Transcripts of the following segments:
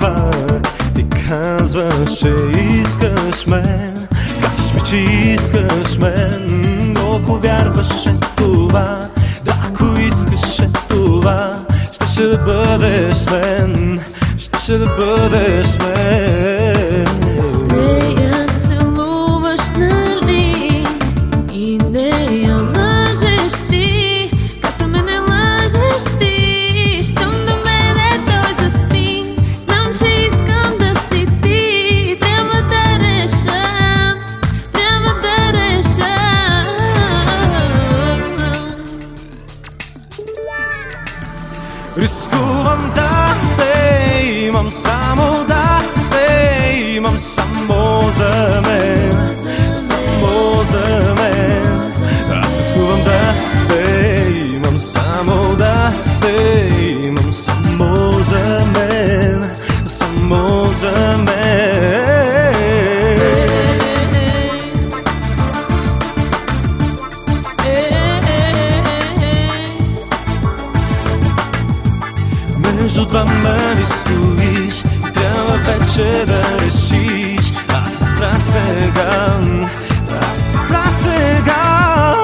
пак Ти казваш, че искаш мен. Казваш ми, че искаш мен. Колко вярваше това Да, ако искаше това Щеше да бъдеш мен. Щеше да бъдеш мен Рискувам да те имам само да те имам. Само за мен Само за мен. Аз рискувам да те имам само да те имам. Само за мен Само за мен Между двама ни стоиш И трябва вече да решиш. Аз страх сега. Аз страх сега.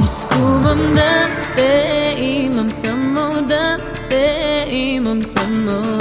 Рискувам да те имам само да те имам само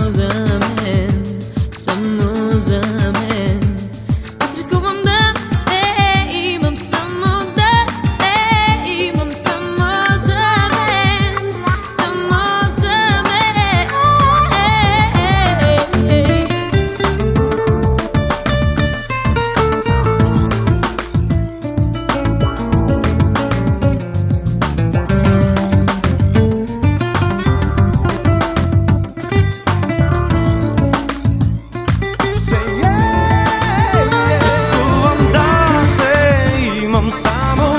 те имам